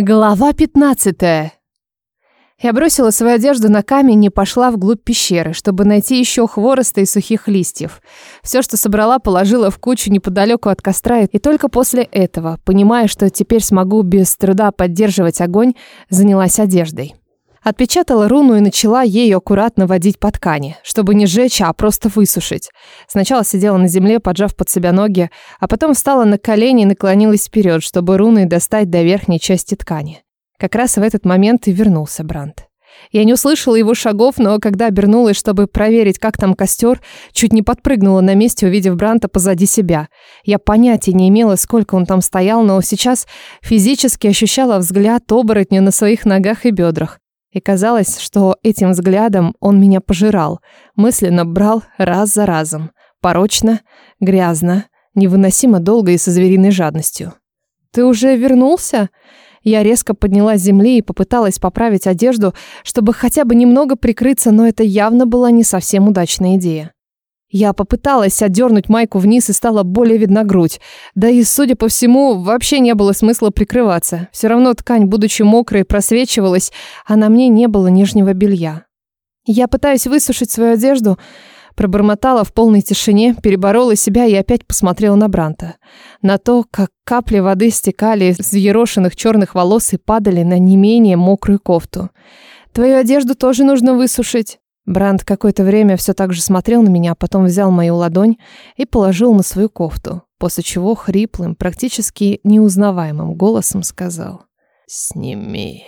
Глава 15. Я бросила свою одежду на камень и пошла вглубь пещеры, чтобы найти еще хвороста и сухих листьев. Все, что собрала, положила в кучу неподалеку от костра, и только после этого, понимая, что теперь смогу без труда поддерживать огонь, занялась одеждой. Отпечатала руну и начала ею аккуратно водить по ткани, чтобы не сжечь, а просто высушить. Сначала сидела на земле, поджав под себя ноги, а потом встала на колени и наклонилась вперед, чтобы руны достать до верхней части ткани. Как раз в этот момент и вернулся Бранд. Я не услышала его шагов, но когда обернулась, чтобы проверить, как там костер, чуть не подпрыгнула на месте, увидев Бранта позади себя. Я понятия не имела, сколько он там стоял, но сейчас физически ощущала взгляд оборотня на своих ногах и бедрах. И казалось, что этим взглядом он меня пожирал, мысленно брал раз за разом, порочно, грязно, невыносимо долго и со звериной жадностью. «Ты уже вернулся?» Я резко поднялась с земли и попыталась поправить одежду, чтобы хотя бы немного прикрыться, но это явно была не совсем удачная идея. Я попыталась отдернуть майку вниз и стала более видна грудь. Да и, судя по всему, вообще не было смысла прикрываться. Все равно ткань, будучи мокрой, просвечивалась, а на мне не было нижнего белья. Я пытаюсь высушить свою одежду, пробормотала в полной тишине, переборола себя и опять посмотрела на Бранта. На то, как капли воды стекали с ерошенных черных волос и падали на не менее мокрую кофту. «Твою одежду тоже нужно высушить», Бранд какое-то время все так же смотрел на меня, потом взял мою ладонь и положил на свою кофту, после чего хриплым, практически неузнаваемым голосом сказал «Сними».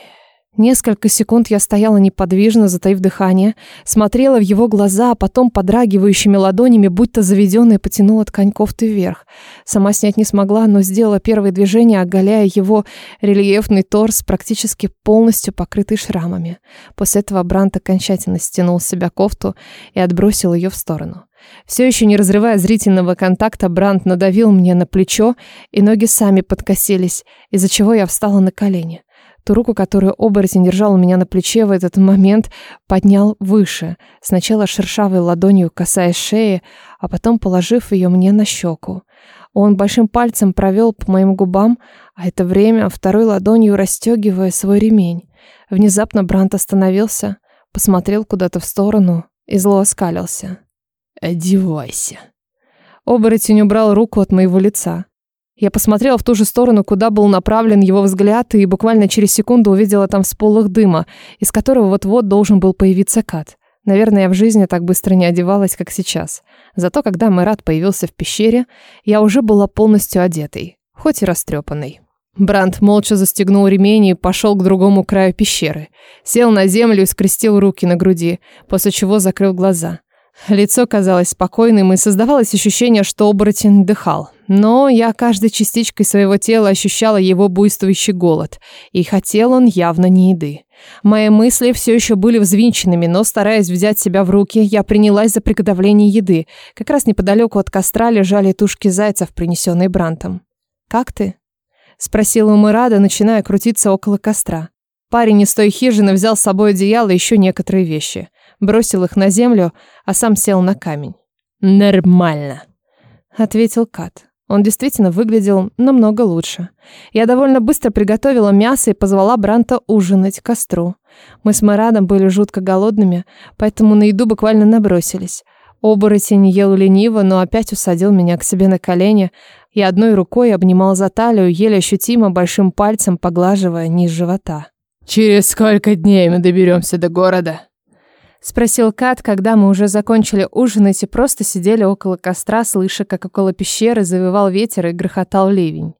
Несколько секунд я стояла неподвижно, затаив дыхание, смотрела в его глаза, а потом подрагивающими ладонями, будто заведенная, потянула ткань кофты вверх. Сама снять не смогла, но сделала первое движение, оголяя его рельефный торс, практически полностью покрытый шрамами. После этого Брант окончательно стянул с себя кофту и отбросил ее в сторону. Все еще не разрывая зрительного контакта, Брант надавил мне на плечо, и ноги сами подкосились, из-за чего я встала на колени ту руку, которую оборотень держал у меня на плече в этот момент, поднял выше, сначала шершавой ладонью касаясь шеи, а потом положив ее мне на щеку. Он большим пальцем провел по моим губам, а это время второй ладонью расстегивая свой ремень. Внезапно Брант остановился, посмотрел куда-то в сторону и зло оскалился. «Одевайся». Оборотень убрал руку от моего лица. Я посмотрела в ту же сторону, куда был направлен его взгляд, и буквально через секунду увидела там сполох дыма, из которого вот-вот должен был появиться кат. Наверное, я в жизни так быстро не одевалась, как сейчас. Зато когда Мэрат появился в пещере, я уже была полностью одетой, хоть и растрепанной. Бранд молча застегнул ремень и пошел к другому краю пещеры. Сел на землю и скрестил руки на груди, после чего закрыл глаза. Лицо казалось спокойным, и создавалось ощущение, что оборотень дыхал. Но я каждой частичкой своего тела ощущала его буйствующий голод, и хотел он явно не еды. Мои мысли все еще были взвинченными, но, стараясь взять себя в руки, я принялась за приготовление еды. Как раз неподалеку от костра лежали тушки зайцев, принесенные Брантом. «Как ты?» — спросила Мурада, начиная крутиться около костра. Парень из той хижины взял с собой одеяло и еще некоторые вещи — бросил их на землю, а сам сел на камень. «Нормально», — ответил Кат. Он действительно выглядел намного лучше. Я довольно быстро приготовила мясо и позвала Бранта ужинать к костру. Мы с Марадом были жутко голодными, поэтому на еду буквально набросились. Оборотень ел лениво, но опять усадил меня к себе на колени и одной рукой обнимал за талию, еле ощутимо большим пальцем поглаживая низ живота. «Через сколько дней мы доберемся до города?» Спросил Кат, когда мы уже закончили ужинать и просто сидели около костра, слыша, как около пещеры завывал ветер и грохотал ливень.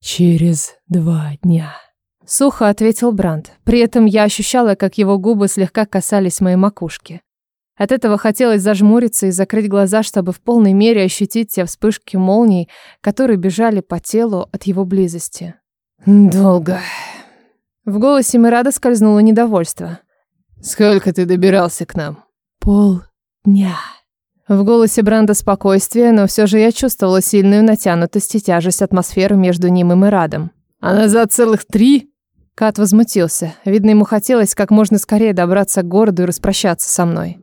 «Через два дня», — сухо ответил Бранд. При этом я ощущала, как его губы слегка касались моей макушки. От этого хотелось зажмуриться и закрыть глаза, чтобы в полной мере ощутить те вспышки молний, которые бежали по телу от его близости. «Долго». В голосе Мирада скользнуло недовольство. Сколько ты добирался к нам? Пол дня. В голосе Бранда спокойствие, но все же я чувствовала сильную натянутость и тяжесть атмосферы между ним и Мирадом. Она а за целых три? Кат возмутился. Видно, ему хотелось как можно скорее добраться к городу и распрощаться со мной.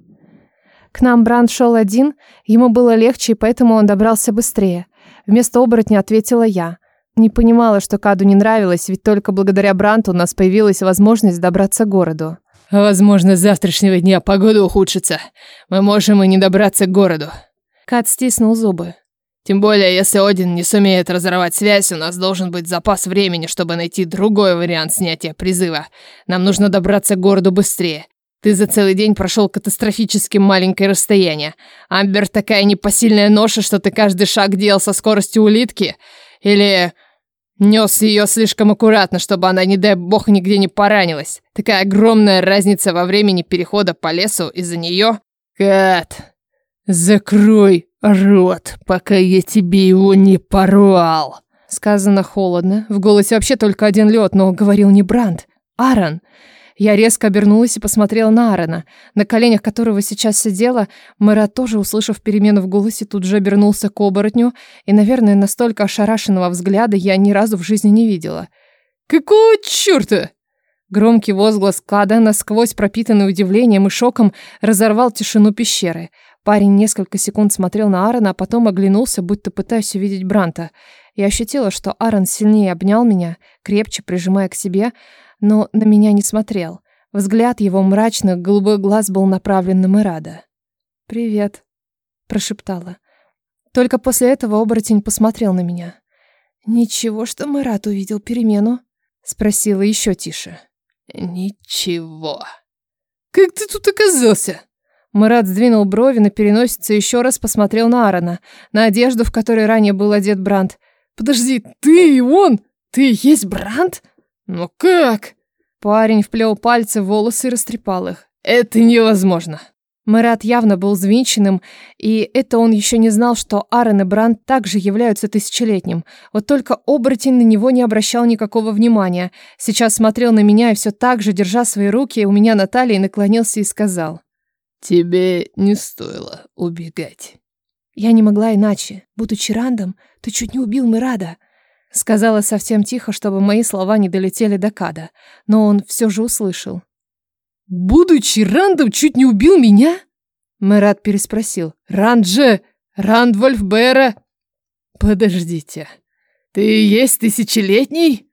К нам Бранд шел один, ему было легче, и поэтому он добрался быстрее. Вместо оборотня ответила я. Не понимала, что Каду не нравилось, ведь только благодаря Бранту у нас появилась возможность добраться к городу. Возможно, с завтрашнего дня погода ухудшится. Мы можем и не добраться к городу. Кат стиснул зубы. Тем более, если Один не сумеет разорвать связь, у нас должен быть запас времени, чтобы найти другой вариант снятия призыва. Нам нужно добраться к городу быстрее. Ты за целый день прошел катастрофически маленькое расстояние. Амбер такая непосильная ноша, что ты каждый шаг делал со скоростью улитки? Или Нес ее слишком аккуратно, чтобы она, не дай бог, нигде не поранилась. Такая огромная разница во времени перехода по лесу из-за нее. Кэт, закрой рот, пока я тебе его не порвал. Сказано холодно. В голосе вообще только один лед, но говорил не Бранд. А Аарон. Я резко обернулась и посмотрела на Аарона, на коленях которого сейчас сидела. Мэра тоже, услышав перемену в голосе, тут же обернулся к оборотню, и, наверное, настолько ошарашенного взгляда я ни разу в жизни не видела. «Какого чёрта?» Громкий возглас Када, насквозь пропитанный удивлением и шоком, разорвал тишину пещеры. Парень несколько секунд смотрел на Аарона, а потом оглянулся, будто пытаясь увидеть Бранта. Я ощутила, что Аарон сильнее обнял меня, крепче прижимая к себе, но на меня не смотрел. Взгляд его мрачных голубой глаз был направлен на Мирада. «Привет», — прошептала. Только после этого оборотень посмотрел на меня. «Ничего, что Марат увидел перемену?» — спросила еще тише. «Ничего. Как ты тут оказался?» Марат сдвинул брови на переносице и еще раз посмотрел на Аарона, на одежду, в которой ранее был одет Бранд. «Подожди, ты и он? Ты и есть Бранд?» «Ну как?» Парень вплел пальцы в волосы и растрепал их. «Это невозможно!» Марат явно был взвинченным, и это он еще не знал, что Аарон и Бранд также являются тысячелетним. Вот только оборотень на него не обращал никакого внимания. Сейчас смотрел на меня и все так же, держа свои руки, у меня на талии наклонился и сказал. «Тебе не стоило убегать». Я не могла иначе. Будучи Рандом, ты чуть не убил Мирада. Сказала совсем тихо, чтобы мои слова не долетели до Када, но он все же услышал. «Будучи Рандом, чуть не убил меня?» Мэрат переспросил. «Рандже! Рандвольф Бэра!» «Подождите, ты есть тысячелетний?»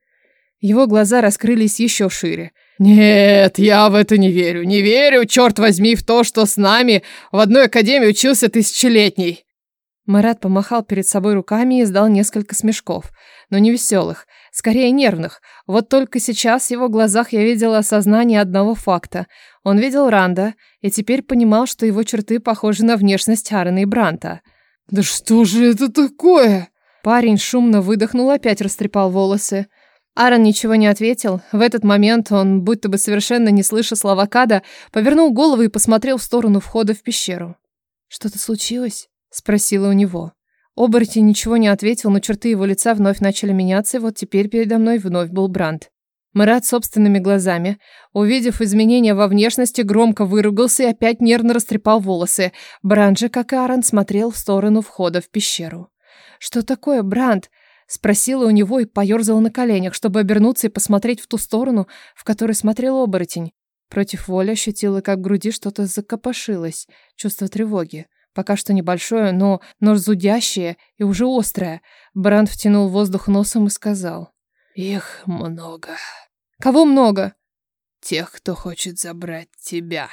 Его глаза раскрылись еще шире. «Нет, я в это не верю. Не верю, черт возьми, в то, что с нами в одной академии учился тысячелетний. Марат помахал перед собой руками и издал несколько смешков, но не веселых, скорее нервных. Вот только сейчас в его глазах я видела осознание одного факта. Он видел Ранда и теперь понимал, что его черты похожи на внешность Аарона и Бранта. «Да что же это такое?» Парень шумно выдохнул, опять растрепал волосы. Аарон ничего не ответил. В этот момент он, будто бы совершенно не слыша слова Када, повернул голову и посмотрел в сторону входа в пещеру. «Что-то случилось?» Спросила у него. Оборотень ничего не ответил, но черты его лица вновь начали меняться, и вот теперь передо мной вновь был Бранд. Марат собственными глазами, увидев изменения во внешности, громко выругался и опять нервно растрепал волосы. Бранд же, как и Аарон, смотрел в сторону входа в пещеру. «Что такое, Бранд?» Спросила у него и поерзала на коленях, чтобы обернуться и посмотреть в ту сторону, в которую смотрел оборотень. Против воли ощутила, как в груди что-то закопошилось, чувство тревоги пока что небольшое, но, но зудящее и уже острое. Бранд втянул воздух носом и сказал. «Их много». «Кого много?» «Тех, кто хочет забрать тебя».